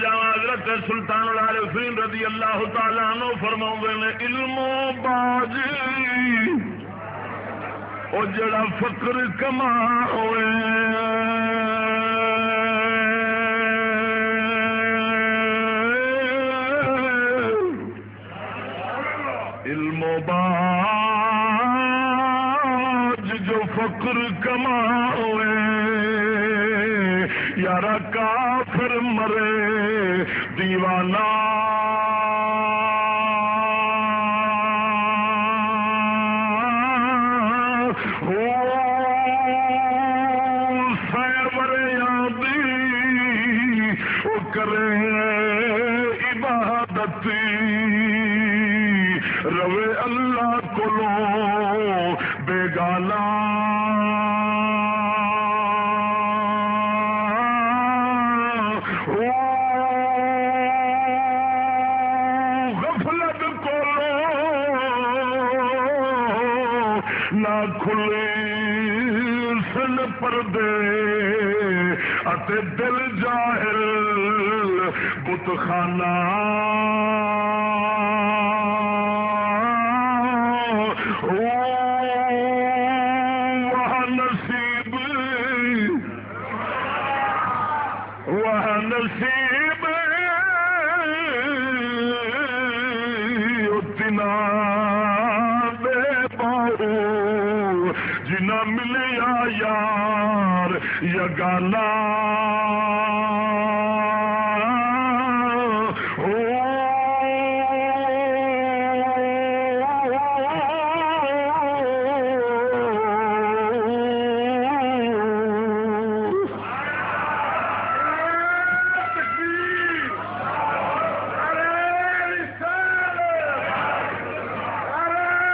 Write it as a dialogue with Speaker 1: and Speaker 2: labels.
Speaker 1: جا حضرت سلطان لال حسین رضی اللہ تعالیٰ نو فرما نے، علم و باج وہ جڑا فکر کما ہوئے۔ علم و باج جو فکر کما ہوئے۔ یار کافر مرے دیوانہ۔ کرے روے اللہ کو بیگانا غفلت کو نہ کھلے سن پردے اتے دل جاہل بت خانہ وہ نصیب اتنا بے بہو جنا ملیا یار یگانا